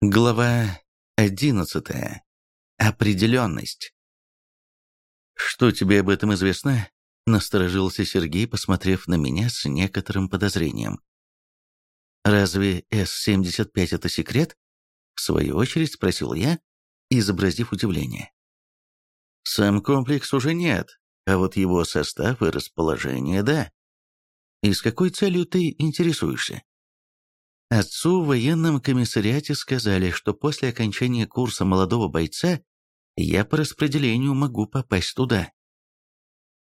Глава одиннадцатая. Определенность. «Что тебе об этом известно?» – насторожился Сергей, посмотрев на меня с некоторым подозрением. «Разве С-75 – это секрет?» – в свою очередь спросил я, изобразив удивление. «Сам комплекс уже нет, а вот его состав и расположение – да. И с какой целью ты интересуешься?» Отцу в военном комиссариате сказали, что после окончания курса молодого бойца я по распределению могу попасть туда.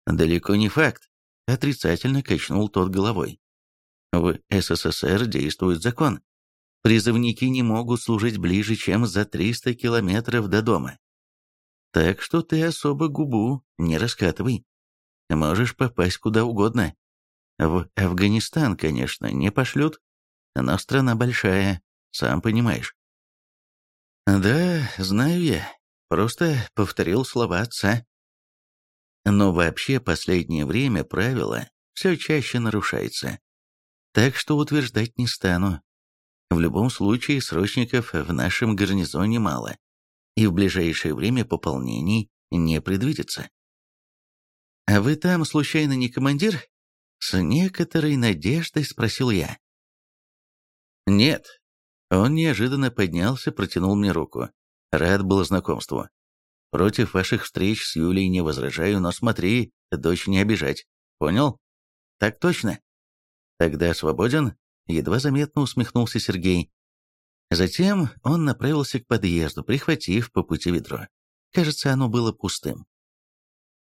Далеко не факт, отрицательно качнул тот головой. В СССР действует закон. Призывники не могут служить ближе, чем за 300 километров до дома. Так что ты особо губу не раскатывай. Можешь попасть куда угодно. В Афганистан, конечно, не пошлют, но страна большая, сам понимаешь. Да, знаю я, просто повторил слова отца. Но вообще последнее время правило все чаще нарушается. Так что утверждать не стану. В любом случае срочников в нашем гарнизоне мало, и в ближайшее время пополнений не предвидится. «А вы там, случайно, не командир?» С некоторой надеждой спросил я. «Нет». Он неожиданно поднялся, протянул мне руку. Рад был знакомству. Против ваших встреч с Юлей не возражаю, но смотри, дочь не обижать. Понял? Так точно. Тогда свободен? Едва заметно усмехнулся Сергей. Затем он направился к подъезду, прихватив по пути ведро. Кажется, оно было пустым.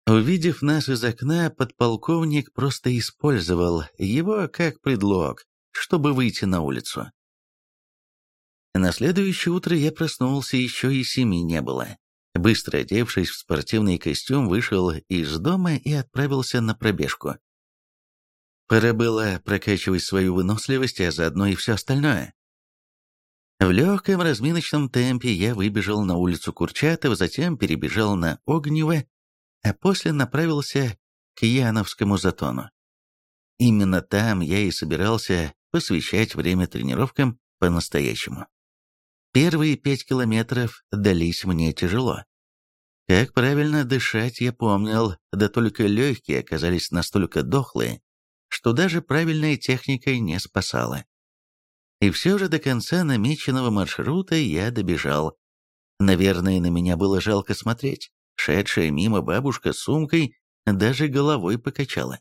Увидев нас из окна, подполковник просто использовал его как предлог, чтобы выйти на улицу. На следующее утро я проснулся, еще и семи не было. Быстро одевшись в спортивный костюм, вышел из дома и отправился на пробежку. Пора было прокачивать свою выносливость, а заодно и все остальное. В легком разминочном темпе я выбежал на улицу Курчатова, затем перебежал на Огнево, а после направился к Яновскому затону. Именно там я и собирался посвящать время тренировкам по-настоящему. Первые пять километров дались мне тяжело. Как правильно дышать я помнил, да только легкие оказались настолько дохлые, что даже правильная техника не спасала. И все же до конца намеченного маршрута я добежал. Наверное, на меня было жалко смотреть. Шедшая мимо бабушка с сумкой даже головой покачала.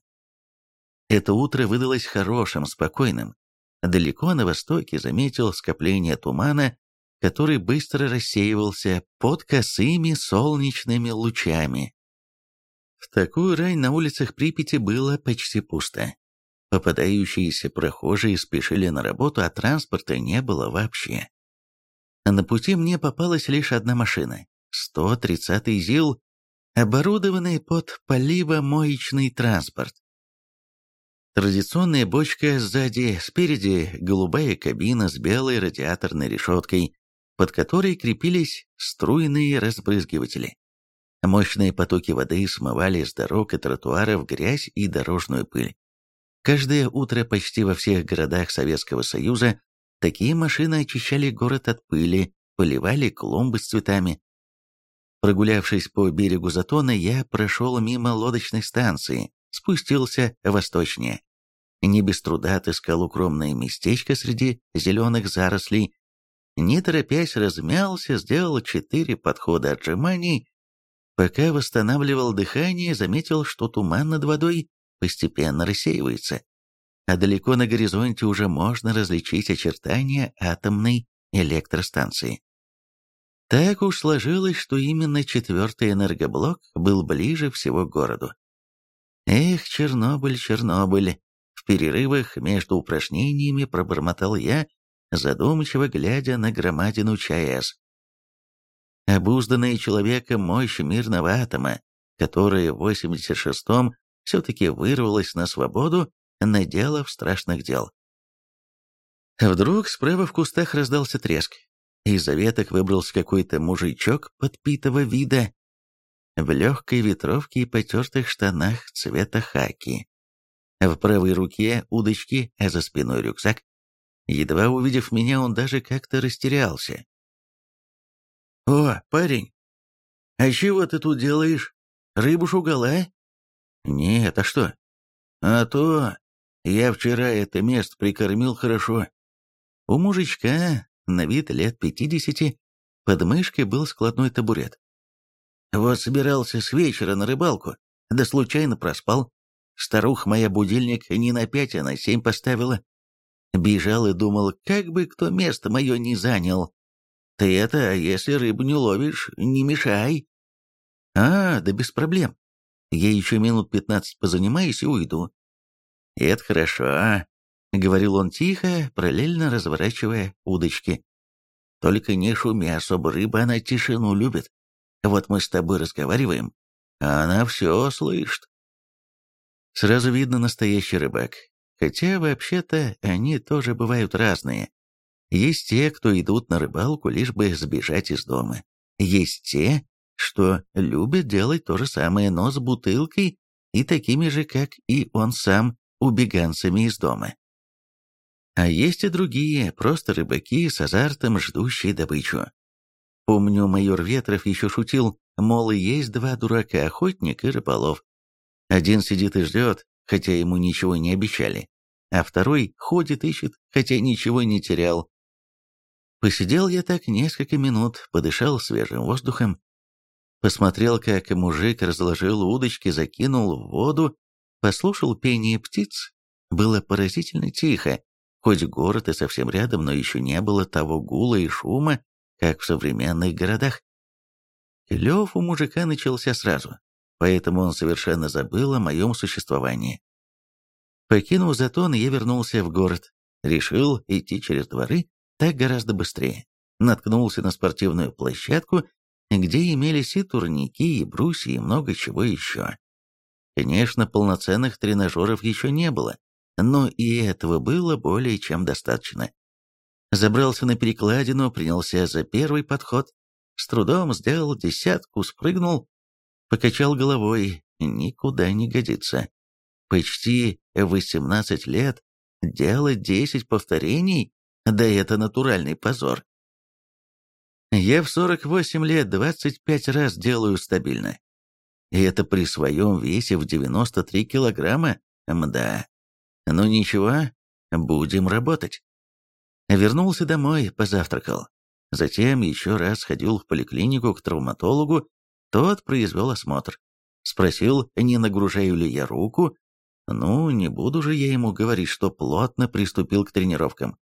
Это утро выдалось хорошим, спокойным. Далеко на востоке заметил скопление тумана, который быстро рассеивался под косыми солнечными лучами. В такую рань на улицах Припяти было почти пусто. Попадающиеся прохожие спешили на работу, а транспорта не было вообще. На пути мне попалась лишь одна машина, 130-й ЗИЛ, оборудованный под поливомоечный транспорт. Традиционная бочка сзади, спереди голубая кабина с белой радиаторной решеткой, под которой крепились струйные разбрызгиватели. Мощные потоки воды смывали с дорог и тротуаров грязь и дорожную пыль. Каждое утро почти во всех городах Советского Союза такие машины очищали город от пыли, поливали клумбы с цветами. Прогулявшись по берегу Затона, я прошел мимо лодочной станции, спустился восточнее. Не без труда отыскал укромное местечко среди зеленых зарослей, не торопясь размялся, сделал четыре подхода отжиманий. Пока восстанавливал дыхание, заметил, что туман над водой постепенно рассеивается, а далеко на горизонте уже можно различить очертания атомной электростанции. Так уж сложилось, что именно четвертый энергоблок был ближе всего к городу. Эх, Чернобыль, Чернобыль, в перерывах между упражнениями пробормотал я, задумчиво глядя на громадину ЧАЭС. Обузданная человеком мощь мирного атома, которая в 86-м все-таки вырвалась на свободу, наделав страшных дел. Вдруг справа в кустах раздался треск. Из-за веток выбрался какой-то мужичок подпитого вида, в легкой ветровке и потертых штанах цвета хаки. В правой руке удочки, а за спиной рюкзак. Едва увидев меня, он даже как-то растерялся. «О, парень, а чего ты тут делаешь? Рыбу шугала?» «Нет, а что?» «А то, я вчера это место прикормил хорошо». У мужичка, на вид лет пятидесяти, под мышкой был складной табурет. Вот собирался с вечера на рыбалку, да случайно проспал. Старуха моя будильник не на пять, а на семь поставила. Бежал и думал, как бы кто место мое не занял. Ты это, если рыбу не ловишь, не мешай. А, да без проблем. Я еще минут пятнадцать позанимаюсь и уйду. Это хорошо, — говорил он тихо, параллельно разворачивая удочки. Только не шуми особо, рыба она тишину любит. Вот мы с тобой разговариваем, а она все слышит. Сразу видно настоящий рыбак. Хотя, вообще-то, они тоже бывают разные. Есть те, кто идут на рыбалку, лишь бы сбежать из дома. Есть те, что любят делать то же самое, но с бутылкой и такими же, как и он сам, убеганцами из дома. А есть и другие, просто рыбаки с азартом, ждущие добычу. Помню, майор Ветров еще шутил, мол, есть два дурака, охотник и рыболов. Один сидит и ждет, хотя ему ничего не обещали, а второй ходит ищет, хотя ничего не терял. Посидел я так несколько минут, подышал свежим воздухом, посмотрел, как мужик разложил удочки, закинул в воду, послушал пение птиц. Было поразительно тихо, хоть город и совсем рядом, но еще не было того гула и шума, как в современных городах. Лев у мужика начался сразу, поэтому он совершенно забыл о моем существовании. Покинув затон, я вернулся в город. Решил идти через дворы, так гораздо быстрее. Наткнулся на спортивную площадку, где имелись и турники, и брусья, и много чего еще. Конечно, полноценных тренажеров еще не было, но и этого было более чем достаточно. Забрался на перекладину, принялся за первый подход, с трудом сделал десятку, спрыгнул, покачал головой, никуда не годится. Почти 18 лет, делать 10 повторений, да это натуральный позор. Я в 48 лет 25 раз делаю стабильно. И это при своем весе в 93 килограмма, мда. Ну ничего, будем работать. Вернулся домой, позавтракал. Затем еще раз ходил в поликлинику к травматологу, тот произвел осмотр. Спросил, не нагружаю ли я руку. Ну, не буду же я ему говорить, что плотно приступил к тренировкам.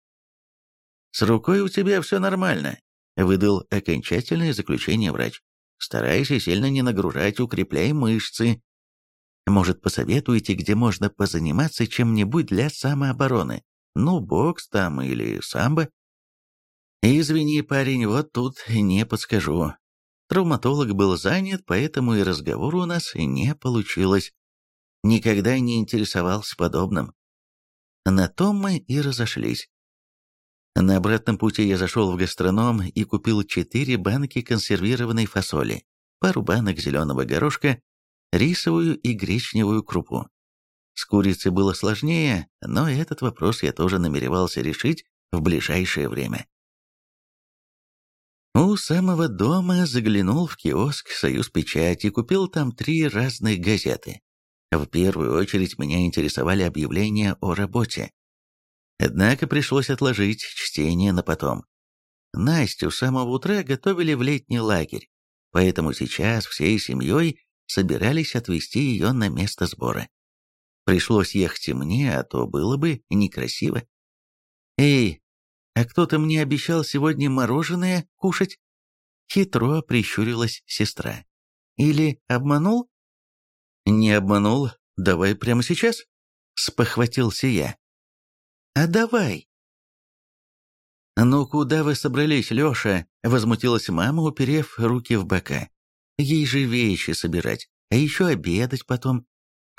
«С рукой у тебя все нормально», — выдал окончательное заключение врач. «Старайся сильно не нагружать, укрепляй мышцы. Может, посоветуете, где можно позаниматься чем-нибудь для самообороны? Ну, бокс там или самбо?» «Извини, парень, вот тут не подскажу. Травматолог был занят, поэтому и разговор у нас не получилось. Никогда не интересовался подобным. На том мы и разошлись. На обратном пути я зашел в гастроном и купил четыре банки консервированной фасоли, пару банок зеленого горошка, рисовую и гречневую крупу. С курицей было сложнее, но этот вопрос я тоже намеревался решить в ближайшее время. У самого дома заглянул в киоск «Союз Печать» и купил там три разных газеты. В первую очередь меня интересовали объявления о работе. Однако пришлось отложить чтение на потом. Настю с самого утра готовили в летний лагерь, поэтому сейчас всей семьей собирались отвезти ее на место сбора. Пришлось ехать и мне, а то было бы некрасиво. «Эй, а кто-то мне обещал сегодня мороженое кушать?» Хитро прищурилась сестра. «Или обманул?» «Не обманул. Давай прямо сейчас?» Спохватился я. А давай!» «Ну куда вы собрались, Леша?» — возмутилась мама, уперев руки в бока. «Ей же вещи собирать, а еще обедать потом.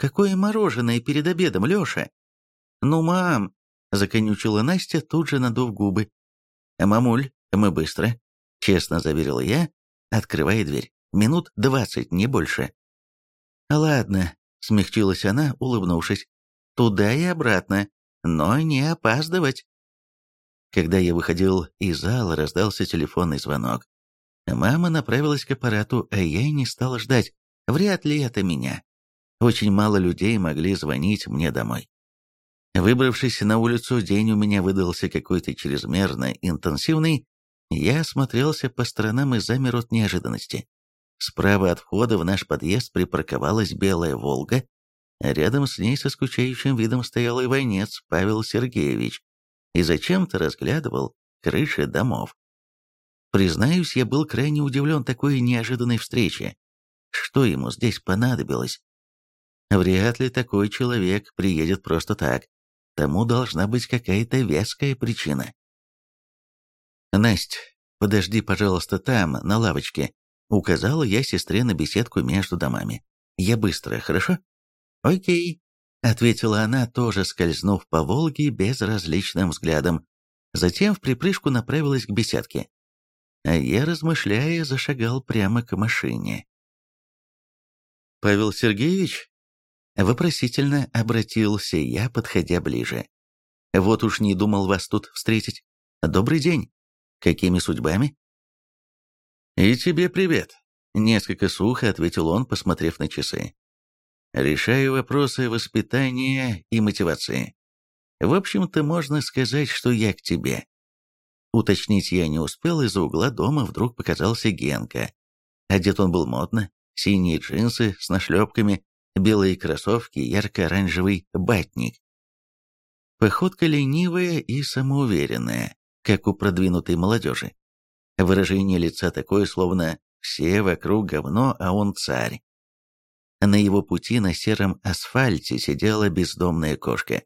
Какое мороженое перед обедом, Леша?» «Ну, мам!» — законючила Настя, тут же надув губы. «Мамуль, мы быстро», — честно заверил я, открывая дверь. «Минут двадцать, не больше». «Ладно», — смягчилась она, улыбнувшись. «Туда и обратно но не опаздывать. Когда я выходил из зала, раздался телефонный звонок. Мама направилась к аппарату, а я не стал ждать. Вряд ли это меня. Очень мало людей могли звонить мне домой. Выбравшись на улицу, день у меня выдался какой-то чрезмерно интенсивный. Я осмотрелся по сторонам и замер от неожиданности. Справа от входа в наш подъезд припарковалась белая «Волга», а рядом с ней со скучающим видом стоял иванец Павел Сергеевич и зачем-то разглядывал крыши домов. Признаюсь, я был крайне удивлен такой неожиданной встрече. Что ему здесь понадобилось? Вряд ли такой человек приедет просто так. Тому должна быть какая-то веская причина. «Насть, подожди, пожалуйста, там, на лавочке», — указала я сестре на беседку между домами. «Я быстро, хорошо?» «Окей», — ответила она, тоже скользнув по Волге безразличным взглядом. Затем в припрыжку направилась к беседке. А я, размышляя, зашагал прямо к машине. «Павел Сергеевич?» Вопросительно обратился я, подходя ближе. «Вот уж не думал вас тут встретить. Добрый день. Какими судьбами?» «И тебе привет», — несколько сухо ответил он, посмотрев на часы. «Решаю вопросы воспитания и мотивации. В общем-то, можно сказать, что я к тебе». Уточнить я не успел, из-за угла дома вдруг показался Генка. Одет он был модно, синие джинсы с нашлепками, белые кроссовки, ярко-оранжевый батник. Походка ленивая и самоуверенная, как у продвинутой молодежи. Выражение лица такое, словно все вокруг говно, а он царь. На его пути на сером асфальте сидела бездомная кошка.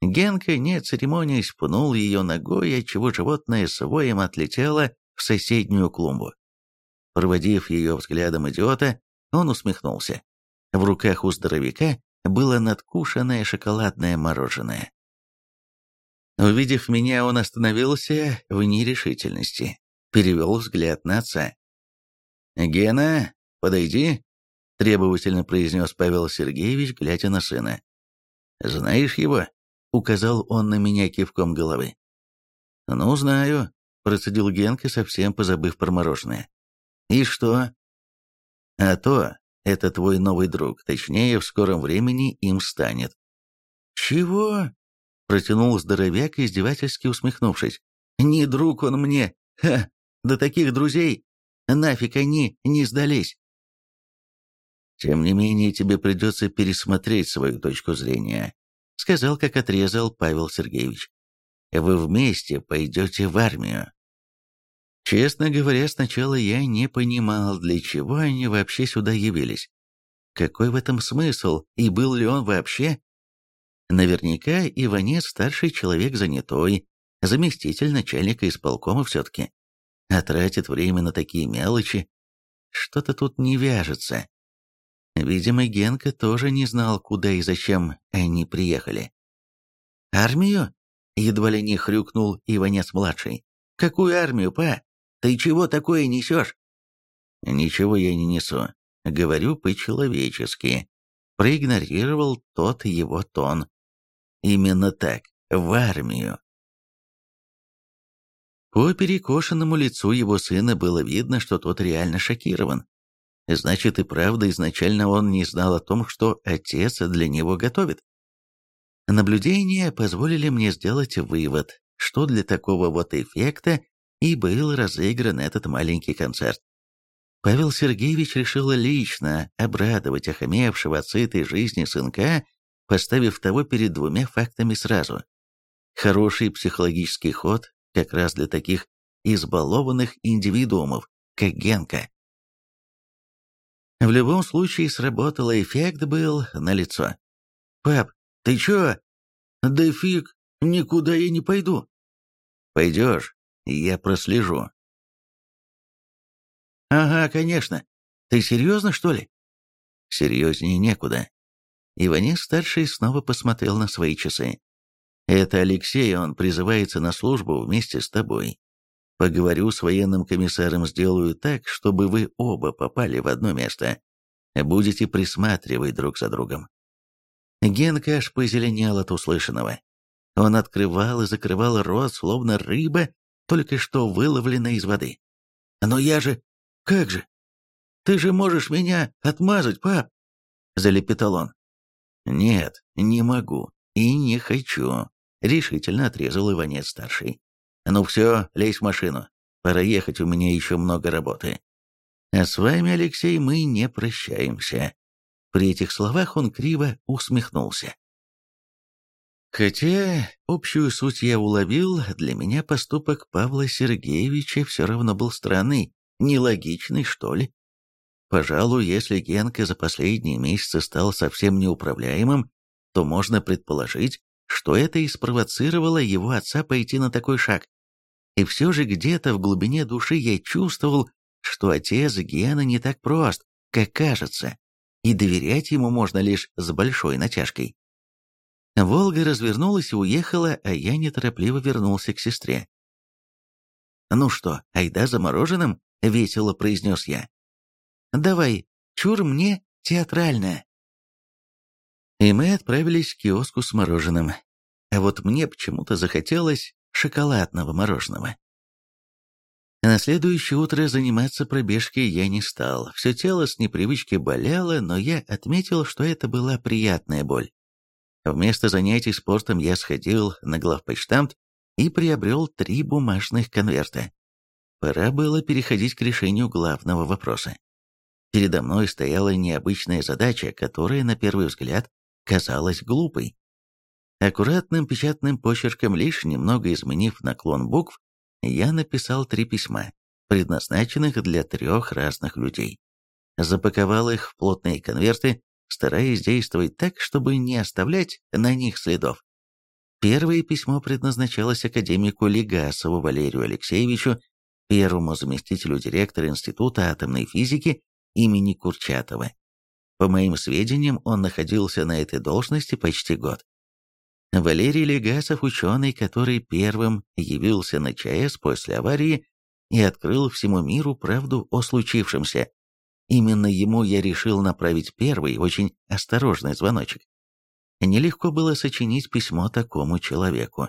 Генка, не церемонясь, пнул ее ногой, отчего животное с воем отлетело в соседнюю клумбу. Проводив ее взглядом идиота, он усмехнулся. В руках у здоровяка было надкушенное шоколадное мороженое. Увидев меня, он остановился в нерешительности, перевел взгляд на отца. «Гена, подойди», — требовательно произнес Павел Сергеевич, глядя на сына. «Знаешь его?» — указал он на меня кивком головы. «Ну, знаю», — процедил Генка, совсем позабыв про мороженое. «И что?» «А то, это твой новый друг, точнее, в скором времени им станет». «Чего?» — протянул здоровяк, издевательски усмехнувшись. «Не друг он мне! Ха! До таких друзей! Нафиг они не сдались!» «Тем не менее, тебе придется пересмотреть свою точку зрения», — сказал, как отрезал Павел Сергеевич. «Вы вместе пойдете в армию». Честно говоря, сначала я не понимал, для чего они вообще сюда явились. Какой в этом смысл, и был ли он вообще? Наверняка Иванец старший человек занятой, заместитель начальника исполкома все-таки. А тратит время на такие мелочи. Что-то тут не вяжется. Видимо, Генка тоже не знал, куда и зачем они приехали. «Армию?» — едва ли не хрюкнул Иванец-младший. «Какую армию, па?» Ты чего такое несешь?» «Ничего я не несу. Говорю по-человечески». Проигнорировал тот его тон. «Именно так. В армию». По перекошенному лицу его сына было видно, что тот реально шокирован. Значит, и правда изначально он не знал о том, что отец для него готовит. Наблюдения позволили мне сделать вывод, что для такого вот эффекта и был разыгран этот маленький концерт. Павел Сергеевич решил лично обрадовать охамевшего от сытой жизни сынка, поставив того перед двумя фактами сразу. Хороший психологический ход как раз для таких избалованных индивидуумов, как Генка. В любом случае сработало, эффект был налицо. «Пап, ты чё?» «Да фиг, никуда я не пойду». «Пойдешь, я прослежу. Ага, конечно. Ты серьезно, что ли? Серьезнее некуда. Иванис-старший снова посмотрел на свои часы. Это Алексей, он призывается на службу вместе с тобой. Поговорю с военным комиссаром, сделаю так, чтобы вы оба попали в одно место. Будете присматривать друг за другом. Генка аж позеленел от услышанного. Он открывал и закрывал рот, словно рыба, только что выловленная из воды. «Но я же... Как же? Ты же можешь меня отмазать, пап!» — залепетал он. «Нет, не могу и не хочу», — решительно отрезал Иванец-старший. «Ну все, лезь в машину. Пора ехать, у меня еще много работы. А с вами, Алексей, мы не прощаемся». При этих словах он криво усмехнулся. Хотя общую суть я уловил, для меня поступок Павла Сергеевича все равно был странный, нелогичный, что ли. Пожалуй, если Генка за последние месяцы стал совсем неуправляемым, то можно предположить, что это и спровоцировало его отца пойти на такой шаг. И все же где-то в глубине души я чувствовал, что отец Гена не так прост, как кажется, и доверять ему можно лишь с большой натяжкой. Волга развернулась и уехала, а я неторопливо вернулся к сестре. «Ну что, айда за мороженым?» — весело произнес я. «Давай, чур мне театральное». И мы отправились к киоску с мороженым. А вот мне почему-то захотелось шоколадного мороженого. На следующее утро заниматься пробежкой я не стал. Все тело с непривычки болело, но я отметил, что это была приятная боль. Вместо занятий спортом я сходил на главпочтамт и приобрел три бумажных конверта. Пора было переходить к решению главного вопроса. Передо мной стояла необычная задача, которая, на первый взгляд, казалась глупой. Аккуратным печатным почерком, лишь немного изменив наклон букв, я написал три письма, предназначенных для трех разных людей. Запаковал их в плотные конверты, стараясь действовать так, чтобы не оставлять на них следов. Первое письмо предназначалось академику Легасову Валерию Алексеевичу, первому заместителю директора Института атомной физики имени Курчатова. По моим сведениям, он находился на этой должности почти год. Валерий Легасов – ученый, который первым явился на ЧАЭС после аварии и открыл всему миру правду о случившемся, Именно ему я решил направить первый, очень осторожный звоночек. Нелегко было сочинить письмо такому человеку.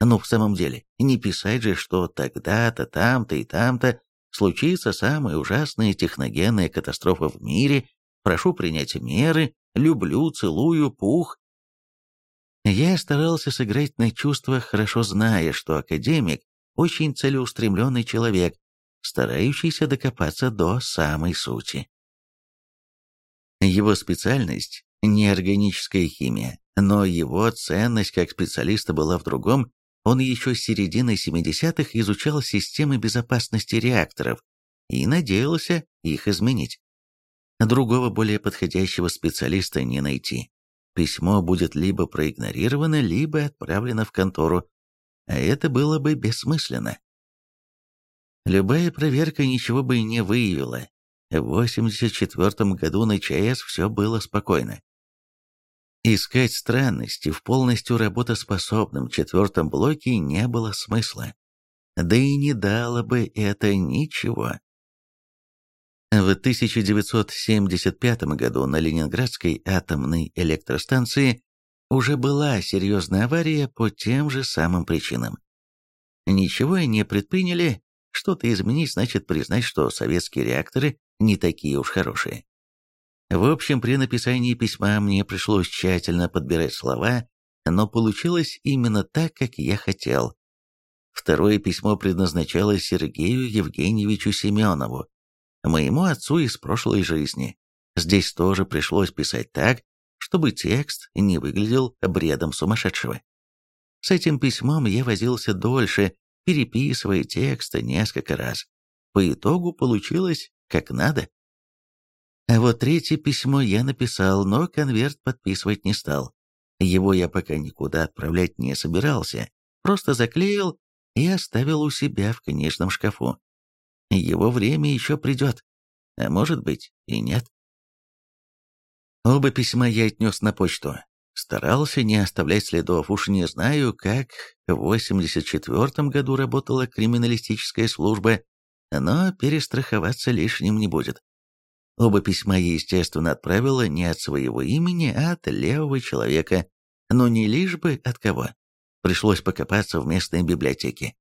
Ну, в самом деле, не писать же, что тогда-то, там-то и там-то случится самая ужасная техногенная катастрофа в мире, прошу принять меры, люблю, целую, пух. Я старался сыграть на чувствах, хорошо зная, что академик очень целеустремленный человек, старающийся докопаться до самой сути. Его специальность – не органическая химия, но его ценность как специалиста была в другом, он еще с середины 70-х изучал системы безопасности реакторов и надеялся их изменить. Другого более подходящего специалиста не найти. Письмо будет либо проигнорировано, либо отправлено в контору, а это было бы бессмысленно. Любая проверка ничего бы не выявила. В 84 году на ЧАЭС все было спокойно. Искать странности в полностью работоспособном четвертом блоке не было смысла. Да и не дало бы это ничего. В 1975 году на Ленинградской атомной электростанции уже была серьезная авария по тем же самым причинам. Ничего не предприняли, что-то изменить значит признать, что советские реакторы не такие уж хорошие. В общем, при написании письма мне пришлось тщательно подбирать слова, но получилось именно так, как я хотел. Второе письмо предназначалось Сергею Евгеньевичу Семенову, моему отцу из прошлой жизни. Здесь тоже пришлось писать так, чтобы текст не выглядел бредом сумасшедшего. С этим письмом я возился дольше, переписывая тексты несколько раз. По итогу получилось как надо. А вот третье письмо я написал, но конверт подписывать не стал. Его я пока никуда отправлять не собирался, просто заклеил и оставил у себя в книжном шкафу. Его время еще придет, а может быть и нет. Оба письма я отнес на почту. Старался не оставлять следов, уж не знаю, как в 84 году работала криминалистическая служба, но перестраховаться лишним не будет. Оба письма я, естественно, отправила не от своего имени, а от левого человека, но не лишь бы от кого. Пришлось покопаться в местной библиотеке.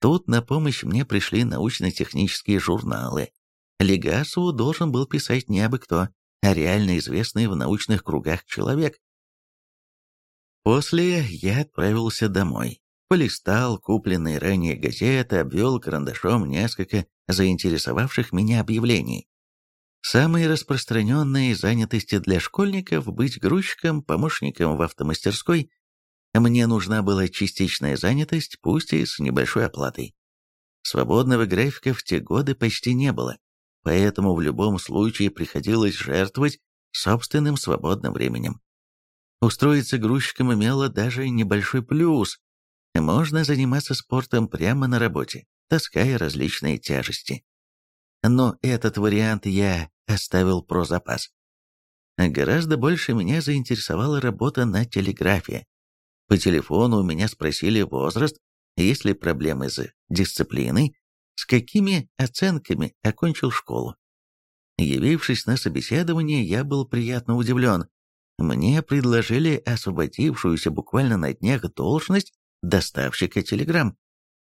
Тут на помощь мне пришли научно-технические журналы. Легасову должен был писать не абы кто, а реально известный в научных кругах человек. После я отправился домой. Полистал купленные ранее газеты, обвел карандашом несколько заинтересовавших меня объявлений. Самые распространенные занятости для школьников – быть грузчиком, помощником в автомастерской. Мне нужна была частичная занятость, пусть и с небольшой оплатой. Свободного графика в те годы почти не было, поэтому в любом случае приходилось жертвовать собственным свободным временем. Устроиться грузчиком имело даже небольшой плюс. Можно заниматься спортом прямо на работе, таская различные тяжести. Но этот вариант я оставил про запас. Гораздо больше меня заинтересовала работа на телеграфе. По телефону у меня спросили возраст, есть ли проблемы с дисциплиной, с какими оценками окончил школу. Явившись на собеседование, я был приятно удивлен. Мне предложили освободившуюся буквально на днях должность доставщика телеграмм.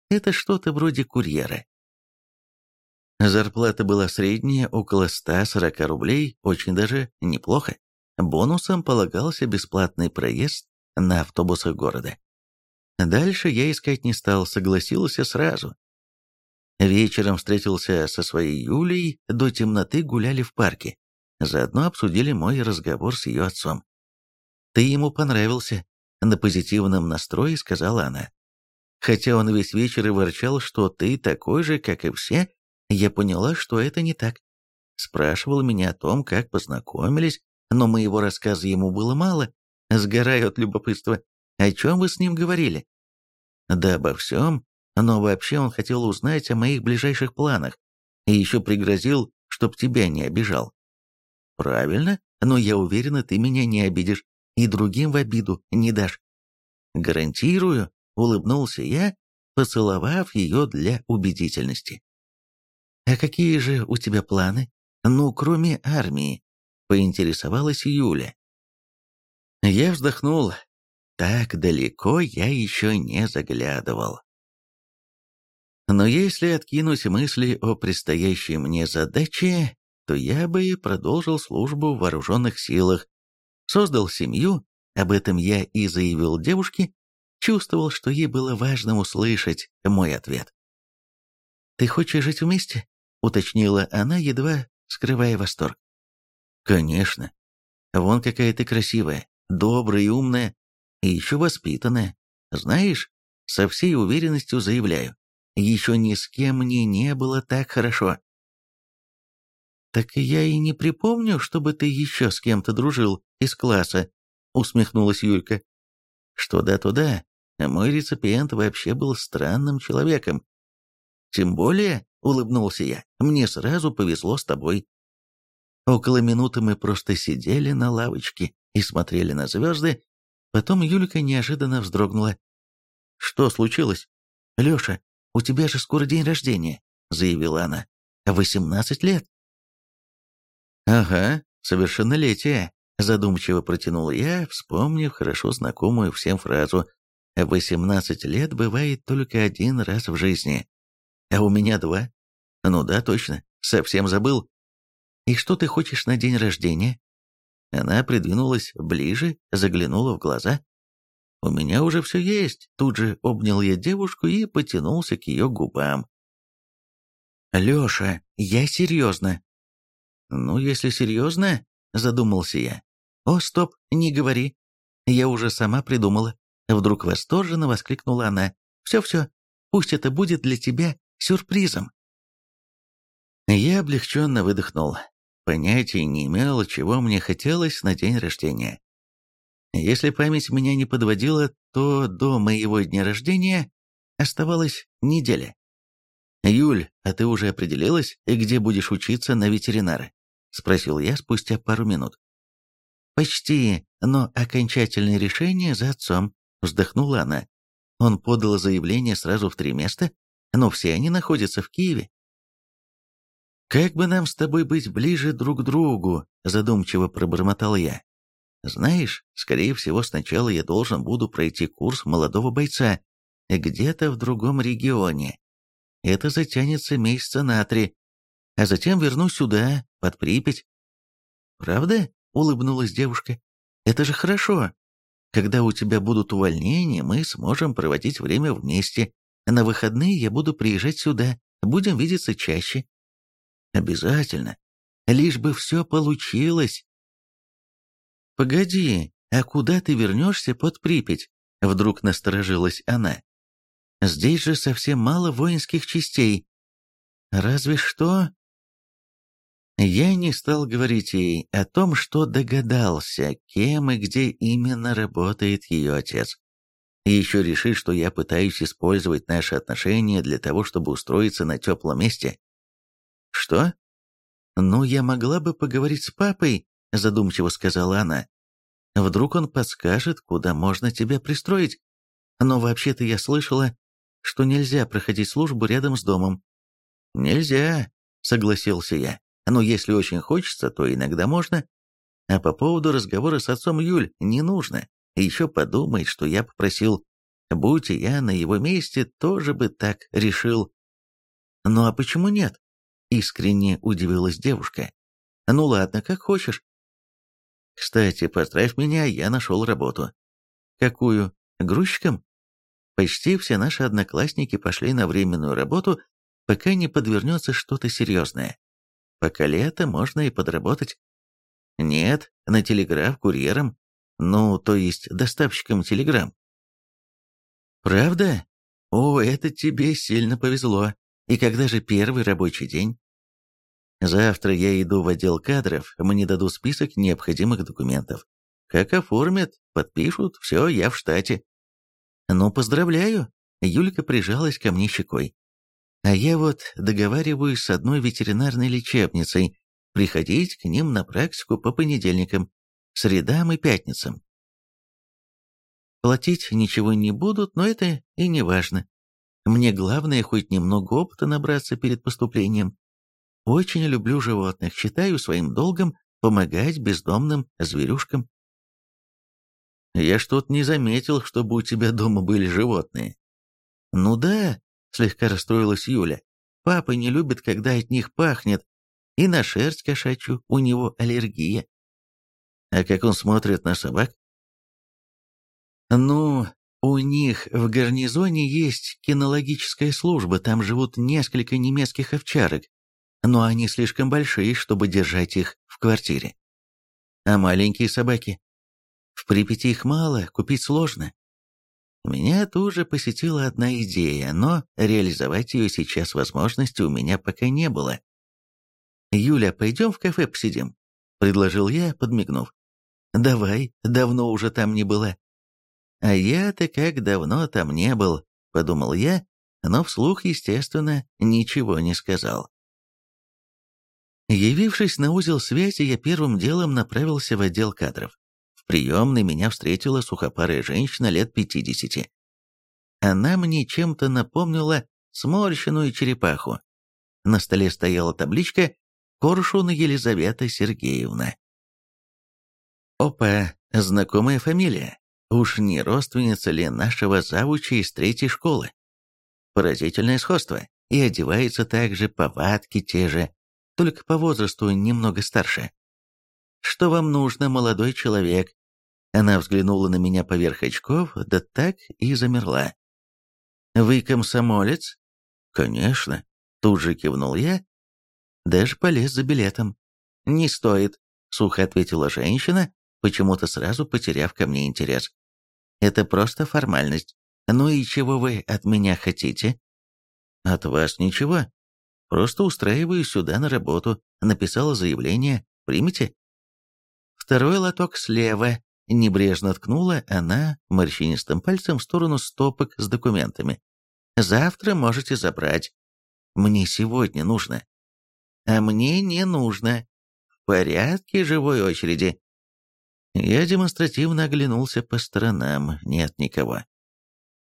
Это что-то вроде курьера. Зарплата была средняя, около 140 рублей, очень даже неплохо. Бонусом полагался бесплатный проезд на автобусах города. Дальше я искать не стал, согласился сразу. Вечером встретился со своей Юлей, до темноты гуляли в парке. Заодно обсудили мой разговор с ее отцом. «Ты ему понравился», — на позитивном настрое сказала она. Хотя он весь вечер и ворчал, что ты такой же, как и все, я поняла, что это не так. Спрашивал меня о том, как познакомились, но моего рассказа ему было мало. Сгораю от любопытства. О чем вы с ним говорили? Да обо всем, но вообще он хотел узнать о моих ближайших планах и еще пригрозил, чтоб тебя не обижал. Правильно, но я уверена, ты меня не обидишь и другим в обиду не дашь. Гарантирую, улыбнулся я, поцеловав ее для убедительности. «А какие же у тебя планы? Ну, кроме армии?» — поинтересовалась Юля. Я вздохнул. Так далеко я еще не заглядывал. Но если откинуть мысли о предстоящей мне задаче, то я бы продолжил службу в вооруженных силах, создал семью, об этом я и заявил девушке, чувствовал, что ей было важно услышать мой ответ. «Ты хочешь жить вместе?» — уточнила она, едва скрывая восторг. «Конечно. Вон какая ты красивая, добрая и умная, и еще воспитанная. Знаешь, со всей уверенностью заявляю, еще ни с кем мне не было так хорошо». «Так я и не припомню, чтобы ты еще с кем-то дружил из класса», — усмехнулась Юлька. «Что да, то да. Мой реципиент вообще был странным человеком. Тем более, — улыбнулся я, — мне сразу повезло с тобой. Около минуты мы просто сидели на лавочке и смотрели на звезды, потом Юлька неожиданно вздрогнула. «Что случилось?» «Леша, у тебя же скоро день рождения», — заявила она. «Восемнадцать лет». «Ага, совершеннолетие», — задумчиво протянул я, вспомнив хорошо знакомую всем фразу «Восемнадцать лет бывает только один раз в жизни». А у меня два. Ну да, точно, совсем забыл. И что ты хочешь на день рождения? Она придвинулась ближе, заглянула в глаза. «У меня уже все есть», — тут же обнял я девушку и потянулся к ее губам. «Леша, я серьезно». «Ну, если серьезно», — задумался я. «О, стоп, не говори. Я уже сама придумала». Вдруг восторженно воскликнула она. «Все-все, пусть это будет для тебя сюрпризом. Я облегченно выдохнул. Понятия не имел, чего мне хотелось на день рождения. Если память меня не подводила, то до моего дня рождения оставалась неделя. «Юль, а ты уже определилась, где будешь учиться на ветеринара?» — спросил я спустя пару минут. «Почти, но окончательное решение за отцом», — вздохнула она. Он подал заявление сразу в три места, но все они находятся в Киеве. «Как бы нам с тобой быть ближе друг к другу?» – задумчиво пробормотал я. Знаешь, скорее всего, сначала я должен буду пройти курс молодого бойца где-то в другом регионе. Это затянется месяца на три, а затем вернусь сюда, под Припять. «Правда?» — улыбнулась девушка. «Это же хорошо. Когда у тебя будут увольнения, мы сможем проводить время вместе. На выходные я буду приезжать сюда, будем видеться чаще». «Обязательно. Лишь бы все получилось». «Погоди, а куда ты вернешься под Припять?» Вдруг насторожилась она. «Здесь же совсем мало воинских частей. Разве что...» Я не стал говорить ей о том, что догадался, кем и где именно работает ее отец. Еще решить, что я пытаюсь использовать наши отношения для того, чтобы устроиться на теплом месте. Что? Ну, я могла бы поговорить с папой, задумчиво сказала она. Вдруг он подскажет, куда можно тебя пристроить. Но вообще-то я слышала, что нельзя проходить службу рядом с домом. Нельзя, согласился я. Но если очень хочется, то иногда можно. А по поводу разговора с отцом Юль не нужно. Еще подумает, что я попросил. Будь я на его месте, тоже бы так решил. Ну а почему нет? Искренне удивилась девушка. Ну ладно, как хочешь. Кстати, поздравь меня, я нашел работу. Какую? Грузчиком? Почти все наши одноклассники пошли на временную работу, пока не подвернется что-то серьезное. Пока лето, можно и подработать. Нет, на телеграф курьером. Ну, то есть доставщиком телеграмм. Правда? О, это тебе сильно повезло. И когда же первый рабочий день? Завтра я иду в отдел кадров, мне дадут список необходимых документов. Как оформят, подпишут, все, я в штате. Ну, поздравляю. Юлька прижалась ко мне щекой. А я вот договариваюсь с одной ветеринарной лечебницей приходить к ним на практику по понедельникам, средам и пятницам. Платить ничего не будут, но это и не важно. Мне главное хоть немного опыта набраться перед поступлением. Очень люблю животных, считаю своим долгом помогать бездомным зверюшкам. Я что-то не заметил, чтобы у тебя дома были животные. Ну да, Слегка расстроилась Юля. Папа не любит, когда от них пахнет. И на шерсть кошачью у него аллергия. А как он смотрит на собак? Ну, у них в гарнизоне есть кинологическая служба, там живут несколько немецких овчарок, но они слишком большие, чтобы держать их в квартире. А маленькие собаки? В Припяти их мало, купить сложно. Меня тоже посетила одна идея, но реализовать ее сейчас возможности у меня пока не было. «Юля, пойдем в кафе посидим?» — предложил я, подмигнув. «Давай, давно уже там не была». «А я-то как давно там не был», — подумал я, но вслух, естественно, ничего не сказал. Явившись на узел связи, я первым делом направился в отдел кадров. Приемной меня встретила сухопарая женщина лет пятидесяти. Она мне чем-то напомнила сморщенную черепаху. На столе стояла табличка «Коршун Елизавета Сергеевна». Опа, знакомая фамилия. Уж не родственница ли нашего завуча из третьей школы? Поразительное сходство. И одевается также, повадки те же, только по возрасту немного старше. «Что вам нужно, молодой человек?» Она взглянула на меня поверх очков, да так и замерла. «Вы комсомолец?» «Конечно», — тут же кивнул я. Даже полез за билетом. «Не стоит», — сухо ответила женщина, почему-то сразу потеряв ко мне интерес. «Это просто формальность. Ну и чего вы от меня хотите?» «От вас ничего. Просто устраиваю сюда на работу. Написала заявление. Примите?» Второй лоток слева. Небрежно ткнула она морщинистым пальцем в сторону стопок с документами. «Завтра можете забрать. Мне сегодня нужно». «А мне не нужно. В порядке живой очереди». Я демонстративно оглянулся по сторонам. Нет никого.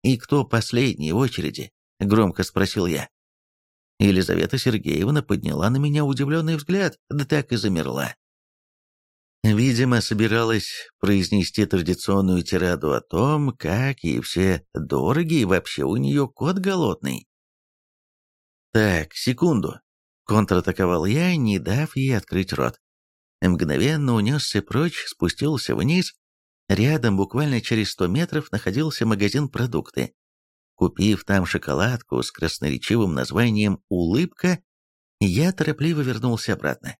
«И кто последний в очереди?» — громко спросил я. Елизавета Сергеевна подняла на меня удивленный взгляд, да так и замерла. Видимо, собиралась произнести традиционную тираду о том, как ей все дороги и вообще у нее кот голодный. «Так, секунду», — контратаковал я, не дав ей открыть рот. Мгновенно унесся прочь, спустился вниз. Рядом, буквально через сто метров, находился магазин продукты. Купив там шоколадку с красноречивым названием «Улыбка», я торопливо вернулся обратно.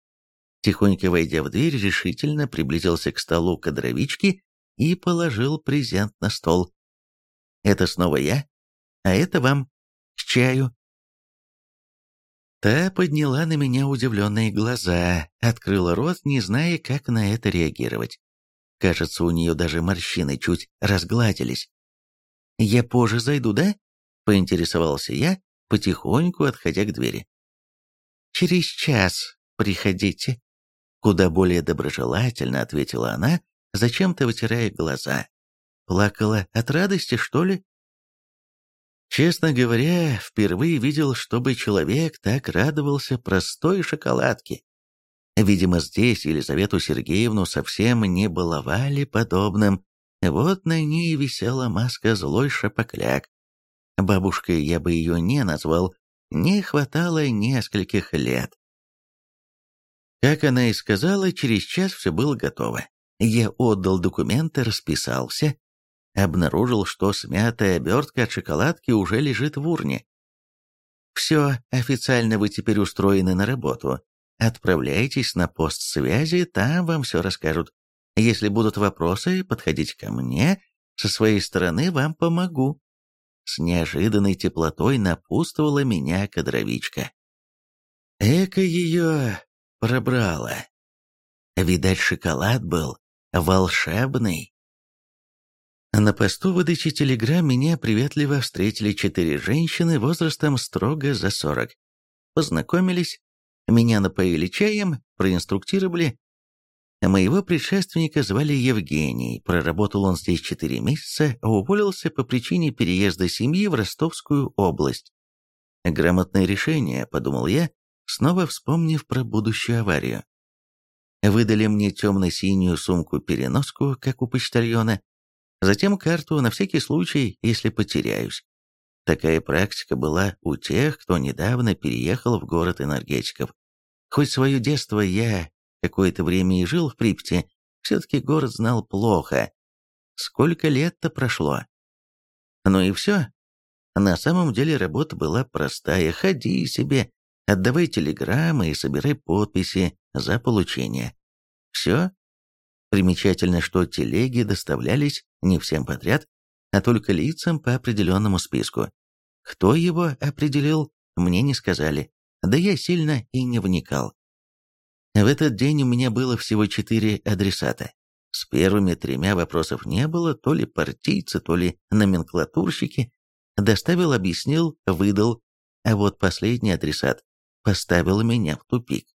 Тихонько войдя в дверь, решительно приблизился к столу кадровички и положил презент на стол. «Это снова я, а это вам. К чаю». Та подняла на меня удивленные глаза, открыла рот, не зная, как на это реагировать. Кажется, у нее даже морщины чуть разгладились. «Я позже зайду, да?» — поинтересовался я, потихоньку отходя к двери. «Через час приходите», — куда более доброжелательно ответила она, зачем-то вытирая глаза. «Плакала от радости, что ли?» Честно говоря, впервые видел, чтобы человек так радовался простой шоколадке. Видимо, здесь Елизавету Сергеевну совсем не баловали подобным. Вот на ней висела маска злой шапокляк. Бабушкой я бы ее не назвал, не хватало нескольких лет. Как она и сказала, через час все было готово. Я отдал документы, расписался, обнаружил, что смятая обертка от шоколадки уже лежит в урне. «Все, официально вы теперь устроены на работу. Отправляйтесь на пост связи, там вам все расскажут. Если будут вопросы, подходите ко мне, со своей стороны вам помогу». С неожиданной теплотой напутствовала меня кадровичка. Эка ее пробрала. Видать, шоколад был волшебный. На посту выдачи телеграмм меня приветливо встретили четыре женщины возрастом строго за сорок. Познакомились, меня напоили чаем, проинструктировали. Моего предшественника звали Евгений, проработал он здесь четыре месяца, а уволился по причине переезда семьи в Ростовскую область. Грамотное решение, подумал я, снова вспомнив про будущую аварию. Выдали мне темно-синюю сумку-переноску, как у почтальона, Затем карту на всякий случай, если потеряюсь. Такая практика была у тех, кто недавно переехал в город энергетиков. Хоть свое детство я какое-то время и жил в Припяти, все-таки город знал плохо. Сколько лет-то прошло? Ну и все. На самом деле работа была простая. Ходи себе, отдавай телеграммы и собирай подписи за получение. Все, Примечательно, что телеги доставлялись не всем подряд, а только лицам по определенному списку. Кто его определил, мне не сказали, да я сильно и не вникал. В этот день у меня было всего четыре адресата. С первыми тремя вопросов не было, то ли партийцы, то ли номенклатурщики. Доставил, объяснил, выдал, а вот последний адресат поставил меня в тупик.